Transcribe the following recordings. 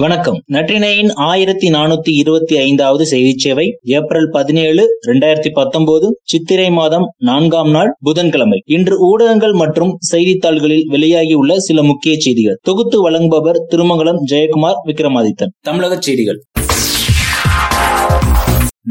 வணக்கம். நற்றினையின் ஆயிரத்தி நானூத்தி இருபத்தி ஐந்தாவது செய்தி சேவை ஏப்ரல் பதினேழு இரண்டாயிரத்தி பத்தொன்பது சித்திரை மாதம் நான்காம் நாள் புதன்கிழமை. இன்று ஊடகங்கள் மற்றும் செய்தித்தாள்களில் வெளியாகியுள்ள சில முக்கிய செய்திகள். தொகுத்து வழங்குபவர் திருமங்கலம் ஜெயக்குமார் விக்ரமாதித்தன். தமிழக செய்திகள்.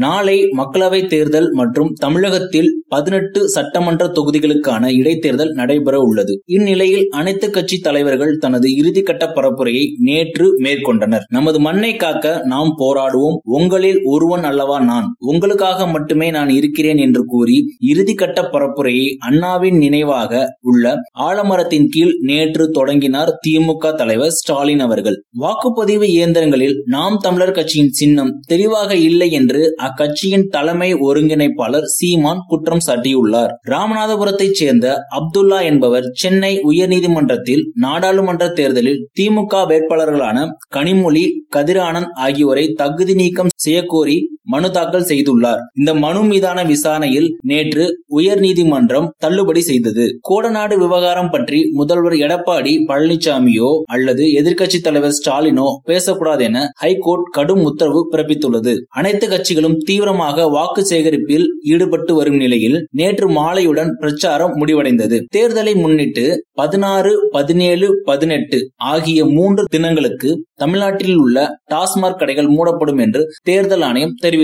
நாளை மக்களவை தேர்தல் மற்றும் தமிழகத்தில் பதினெட்டு சட்டமன்ற தொகுதிகளுக்கான இடைத்தேர்தல் நடைபெற உள்ளது. இந்நிலையில் அனைத்து கட்சி தலைவர்கள் தனது இறுதிக்கட்ட பரப்புரையை நேற்று மேற்கொண்டனர். நமது மண்ணை காக்க நாம் போராடுவோம். உங்களில் ஒருவன் அல்லவா நான்? உங்களுக்காக மட்டுமே நான் இருக்கிறேன் என்று கூறி இறுதிக்கட்ட பரப்புரையை அண்ணாவின் நினைவாக உள்ள ஆலமரத்தின் கீழ் நேற்று தொடங்கினார் திமுக தலைவர் ஸ்டாலின் அவர்கள். வாக்குப்பதிவு இயந்திரங்களில் நாம் தமிழர் கட்சியின் சின்னம் தெளிவாக இல்லை என்று அக்கட்சியின் தலைமை ஒருங்கிணைப்பாளர் சீமான் குற்றம் சாட்டியுள்ளார். ராமநாதபுரத்தைச் சேர்ந்த அப்துல்லா என்பவர் சென்னை உயர்நீதிமன்றத்தில் நாடாளுமன்ற தேர்தலில் திமுக வேட்பாளர்களான கனிமொழி கதிரானந்த் ஆகியோரை தகுதி நீக்கம் செய்யக்கோரி மனு தாக்கல் செய்துள்ளார். இந்த மனு மீதான விசாரணையில் நேற்று உயர்நீதிமன்றம் தள்ளுபடி செய்தது. கோடநாடு விவகாரம் பற்றி முதல்வர் எடப்பாடி பழனிசாமியோ அல்லது எதிர்க்கட்சி தலைவர் ஸ்டாலினோ பேசக்கூடாது என ஹைகோர்ட் கடும் உத்தரவு பிறப்பித்துள்ளது. அனைத்து கட்சிகளும் தீவிரமாக வாக்கு சேகரிப்பில் ஈடுபட்டு வரும் நிலையில் நேற்று மாலையுடன் பிரச்சாரம் முடிவடைந்தது. தேர்தலை முன்னிட்டு பதினாறு பதினேழு பதினெட்டு ஆகிய மூன்று தினங்களுக்கு தமிழ்நாட்டில் உள்ள டாஸ்மாக் கடைகள் மூடப்படும் என்று தேர்தல் ஆணையம் தெரிவித்துள்ளது.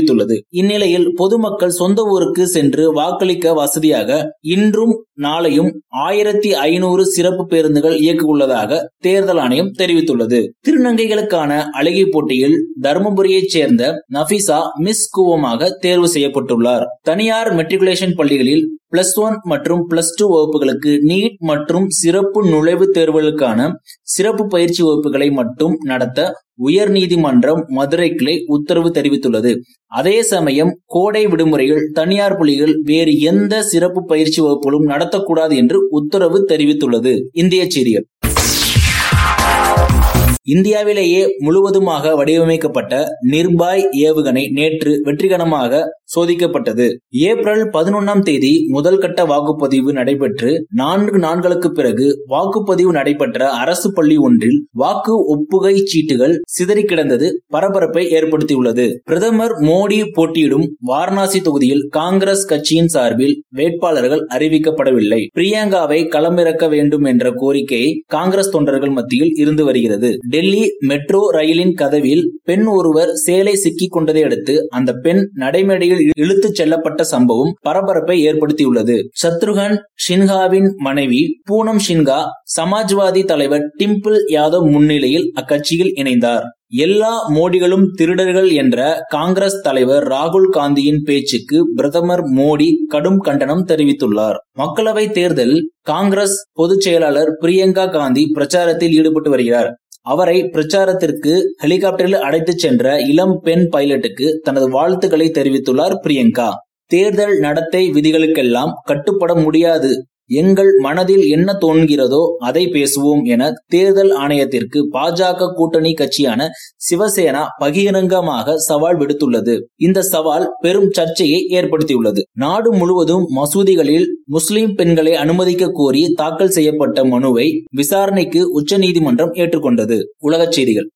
இந்நிலையில் பொதுமக்கள் சொந்த ஊருக்கு சென்று வாக்களிக்க வசதியாக இன்றும் நாளையும் ஆயிரத்தி ஐநூறு சிறப்பு பேருந்துகள் இயக்க உள்ளதாக தேர்தல் ஆணையம் தெரிவித்துள்ளது. திருநங்கைகளுக்கான அழகி போட்டியில் தருமபுரியைச் சேர்ந்த நபிசா மிஸ் கூவமாக தேர்வு செய்யப்பட்டுள்ளார். தனியார் மெட்ரிகுலேஷன் பள்ளிகளில் பிளஸ் ஒன் மற்றும் பிளஸ் டூ வகுப்புகளுக்கு நீட் மற்றும் சிறப்பு நுழைவுத் தேர்வுகளுக்கான சிறப்பு பயிற்சி வகுப்புகளை மட்டும் நடத்த உயர் நீதிமன்றம் மதுரை கிளை உத்தரவு தெரிவித்துள்ளது. அதே சமயம் கோடை விடுமுறையில் தனியார் பள்ளிகள் வேறு எந்த சிறப்பு பயிற்சி வகுப்புகளும் நடத்தக்கூடாது என்று உத்தரவு தெரிவித்துள்ளது. இந்திய சீரியல் இந்தியாவிலேயே முழுவதுமாக வடிவமைக்கப்பட்ட நிர்பாய் ஏவுகணை நேற்று வெற்றிகரமாக சோதிக்கப்பட்டது. ஏப்ரல் பதினொன்னாம் தேதி முதல் கட்ட வாக்குப்பதிவு நடைபெற்று நான்கு நாட்களுக்கு பிறகு வாக்குப்பதிவு நடைபெற்ற அரசு பள்ளி ஒன்றில் வாக்கு ஒப்புகை சீட்டுகள் சிதறி கிடந்தது பரபரப்பை ஏற்படுத்தியுள்ளது. பிரதமர் மோடி போட்டியிடும் வாரணாசி தொகுதியில் காங்கிரஸ் கட்சியின் சார்பில் வேட்பாளர்கள் அறிவிக்கப்படவில்லை. பிரியங்காவை களமிறக்க வேண்டும் என்ற கோரிக்கை காங்கிரஸ் தொண்டர்கள் மத்தியில் இருந்து வருகிறது. டெல்லி மெட்ரோ ரயிலின் கதவில் பெண் ஒருவர் சேலை சிக்கிக் கொண்டதை அடுத்து அந்த பெண் நடைமேடையில் இழுத்துச் செல்லப்பட்ட சம்பவம் பரபரப்பை ஏற்படுத்தியுள்ளது. சத்ருகன் ஷின்ஹாவின் மனைவி பூனம் ஷின்ஹா சமாஜ்வாதி தலைவர் டிம்பிள் யாதவ் முன்னிலையில் அக்கட்சியில் இணைந்தார். எல்லா மோடிகளும் திருடர்கள் என்ற காங்கிரஸ் தலைவர் ராகுல் காந்தியின் பேச்சுக்கு பிரதமர் மோடி கடும் கண்டனம் தெரிவித்துள்ளார். மக்களவை தேர்தல் காங்கிரஸ் பொதுச் செயலாளர் பிரியங்கா காந்தி பிரச்சாரத்தில் ஈடுபட்டு வருகிறார். அவரை பிரச்சாரத்திற்கு ஹெலிகாப்டரில் அழைத்துச் சென்ற இளம் பெண் பைலட்டுக்கு தனது வாழ்த்துக்களை தெரிவித்துள்ளார் பிரியங்கா. தேர்தல் நடத்தை விதிகளுக்கெல்லாம் கட்டுப்பட முடியாது. எங்கள் மனதில் என்ன தோன்கிறதோ அதை பேசுவோம் என தேர்தல் ஆணையத்திற்கு பாஜக கூட்டணி கட்சியான சிவசேனா பகிரங்கமாக சவால் விடுத்துள்ளது. இந்த சவால் பெரும் சர்ச்சையை ஏற்படுத்தியுள்ளது. நாடு முழுவதும் மசூதிகளில் முஸ்லிம் பெண்களை அனுமதிக்க கோரி தாக்கல் செய்யப்பட்ட மனுவை விசாரணைக்கு உச்சநீதிமன்றம் ஏற்றுக்கொண்டது. உலகச் செய்திகள்.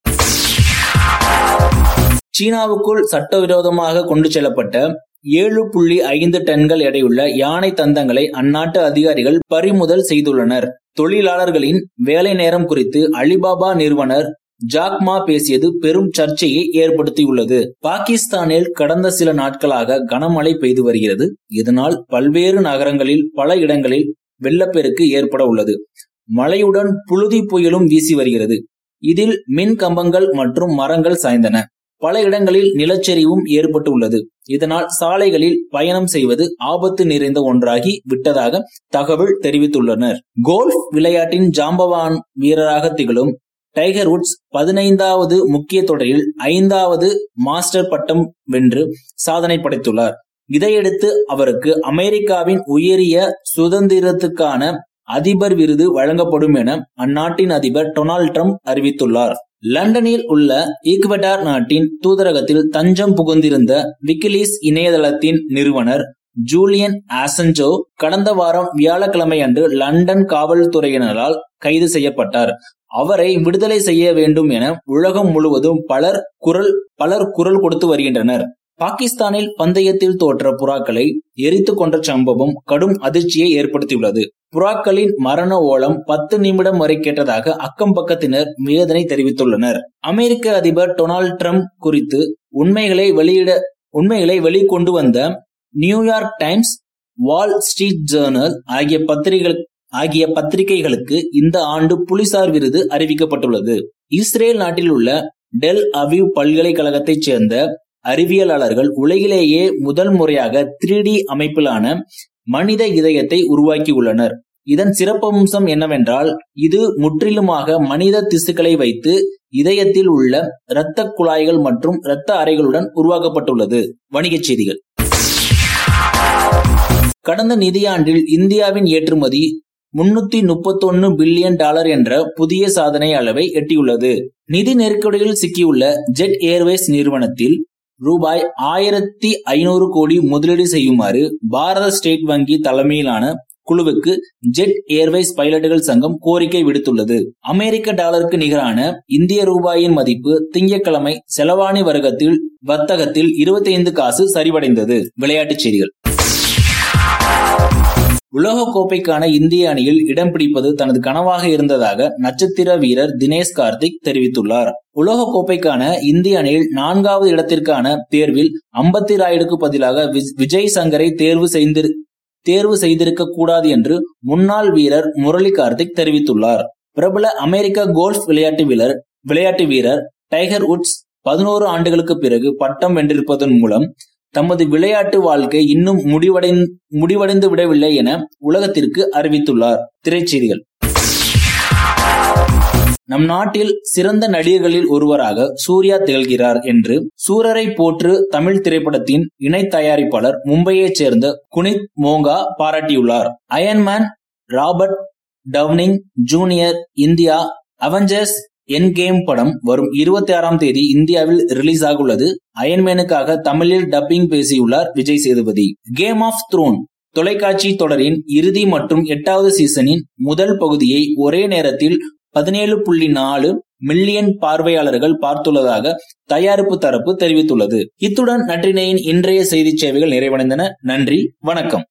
சீனாவுக்குள் சட்டவிரோதமாக கொண்டு செல்லப்பட்ட ஏழு புள்ளி ஐந்து டன்கள் எடையுள்ள யானை தந்தங்களை அந்நாட்டு அதிகாரிகள் பறிமுதல் செய்துள்ளனர். தொழிலாளர்களின் வேலை நேரம் குறித்து அலிபாபா நிறுவனர் ஜாக்மா பேசியது பெரும் சர்ச்சையை ஏற்படுத்தியுள்ளது. பாகிஸ்தானில் கடந்த சில நாட்களாக கனமழை பெய்து வருகிறது. இதனால் பல்வேறு நகரங்களில் பல இடங்களில் வெள்ளப்பெருக்கு ஏற்பட உள்ளது. மழையுடன் புழுதி புயலும் வீசி வருகிறது. இதில் மின் கம்பங்கள் மற்றும் மரங்கள் சாய்ந்தன. பல இடங்களில் நிலச்சரிவும் ஏற்பட்டு உள்ளது இதனால் சாலைகளில் பயணம் செய்வது ஆபத்து நிறைந்த ஒன்றாகி விட்டதாக தகவல் தெரிவித்துள்ளனர். கோல்ஃப் விளையாட்டின் ஜாம்பவான் வீரராக திகழும் டைகர் உட்ஸ் பதினைந்தாவது முக்கிய தொடரில் ஐந்தாவது மாஸ்டர் பட்டம் வென்று சாதனை படைத்துள்ளார். இதையடுத்து அவருக்கு அமெரிக்காவின் உயரிய சுதந்திரத்துக்கான அதிபர் விருது வழங்கப்படும் என அந்நாட்டின் அதிபர் டொனால்ட் ட்ரம்ப் அறிவித்துள்ளார். லண்டனில் உள்ள ஈக்வடார் நாட்டின் தூதரகத்தில் தஞ்சம் புகுந்திருந்த விக்கிலீஸ் இணையதளத்தின் நிறுவனர் ஜூலியன் ஆசஞ்சோ கடந்த வாரம் வியாழக்கிழமை அன்று லண்டன் காவல்துறையினரால் கைது செய்யப்பட்டார். அவரை விடுதலை செய்ய வேண்டும் என உலகம் முழுவதும் பலர் குரல் பலர் குரல் கொடுத்து வருகின்றனர். பாகிஸ்தானில் பந்தயத்தில் தோற்ற புறாக்களை எரித்து கொன்ற சம்பவம் கடும் அதிர்ச்சியை ஏற்படுத்தியுள்ளது. புறாக்களின் மரண ஓலம் பத்து நிமிடம் வரை கேட்டதாக அக்கம் பக்கத்தினர் வேதனை தெரிவித்துள்ளனர். அமெரிக்க அதிபர் டொனால்ட் ட்ரம்ப் குறித்து உண்மைகளை வெளியிட உண்மைகளை வெளிக்கொண்டு வந்த New York Times Wall Street Journal ஆகிய பத்திரிகைகள் ஆகிய பத்திரிகைகளுக்கு இந்த ஆண்டு புலிசார் விருது அறிவிக்கப்பட்டுள்ளது. இஸ்ரேல் நாட்டில் உள்ள டெல் அவிவ் பல்கலைக்கழகத்தைச் சேர்ந்த அறிவியலாளர்கள் உலகிலேயே முதல் முறையாக த்ரீ டி அமைப்பிலான மனித இதயத்தை உருவாக்கியுள்ளனர். இதன் சிறப்பம்சம் என்னவென்றால் இது முற்றிலுமாக மனித திசுக்களை வைத்து இதயத்தில் உள்ள இரத்த குழாய்கள் மற்றும் இரத்த அறைகளுடன் உருவாக்கப்பட்டுள்ளது. வணிகச் செய்திகள். கடந்த நிதியாண்டில் இந்தியாவின் ஏற்றுமதி முன்னூத்தி முப்பத்தொன்னு பில்லியன் டாலர் என்ற புதிய சாதனை அளவை எட்டியுள்ளது. நிதி நெருக்கடியில் சிக்கியுள்ள ஜெட் ஏர்வேஸ் நிறுவனத்தில் ரூபாய் ஆயிரத்தி ஐநூறு கோடி முதலீடு செய்யுமாறு பாரத ஸ்டேட் வங்கி தலைமையிலான குழுவுக்கு ஜெட் ஏர்வேஸ் பைலட்டுகள் சங்கம் கோரிக்கை விடுத்துள்ளது. அமெரிக்க டாலருக்கு நிகரான இந்திய ரூபாயின் மதிப்பு திங்கட்கிழமை செலவாணி வர்க்கத்தில் வர்த்தகத்தில் இருபத்தி ஐந்து காசு சரிவடைந்தது. விளையாட்டுச் செய்திகள். உலக கோப்பைக்கான இந்திய அணியில் இடம் பிடிப்பது தனது கனவாக இருந்ததாக நட்சத்திர வீரர் தினேஷ் கார்த்திக் தெரிவித்துள்ளார். உலக கோப்பைக்கான இந்திய அணியில் நான்காவது இடத்திற்கான தேர்வில் அம்பத்தி ராயுடுக்கு பதிலாக விஜய் சங்கரை தேர்வு செய்து தேர்வு செய்திருக்க கூடாது என்று முன்னாள் வீரர் முரளி கார்த்திக் தெரிவித்துள்ளார். பிரபல அமெரிக்க கோல்ஃப் விளையாட்டு வீரர் விளையாட்டு வீரர் டைகர் உட்ஸ் பதினோரு ஆண்டுகளுக்கு பிறகு பட்டம் வென்றிருப்பதன் மூலம் தமது விளையாட்டு வாழ்க்கை இன்னும் முடிவடை முடிவடைந்து விடவில்லை என உலகத்திற்கு அறிவித்துள்ளார். திரைச்செய்திகள். நம் நாட்டில் சிறந்த நடிகர்களில் ஒருவராக சூர்யா திகழ்கிறார் என்று சூரரை போற்று தமிழ் திரைப்படத்தின் இணை தயாரிப்பாளர் மும்பையைச் சேர்ந்த குனித் மோங்கா பாராட்டியுள்ளார். Iron Man Robert Downing Junior India Avengers End Game படம் வரும் இருபத்தி ஆறாம் தேதி இந்தியாவில் ரிலீஸ் ஆக உள்ளது அயன்மேனுக்காக தமிழில் டப்பிங் பேசியுள்ளார் Vijay Sethupathi. Game of Throne தொலைக்காட்சி தொடரின் இறுதி மற்றும் எட்டாவது சீசனின் முதல் பகுதியை ஒரே நேரத்தில் பதினேழு புள்ளி நாலு மில்லியன் பார்வையாளர்கள் பார்த்துள்ளதாக தயாரிப்பு தரப்பு தெரிவித்துள்ளது. இத்துடன் நற்றினையின் இன்றைய செய்தி சேவைகள் நிறைவடைந்தன. நன்றி வணக்கம்.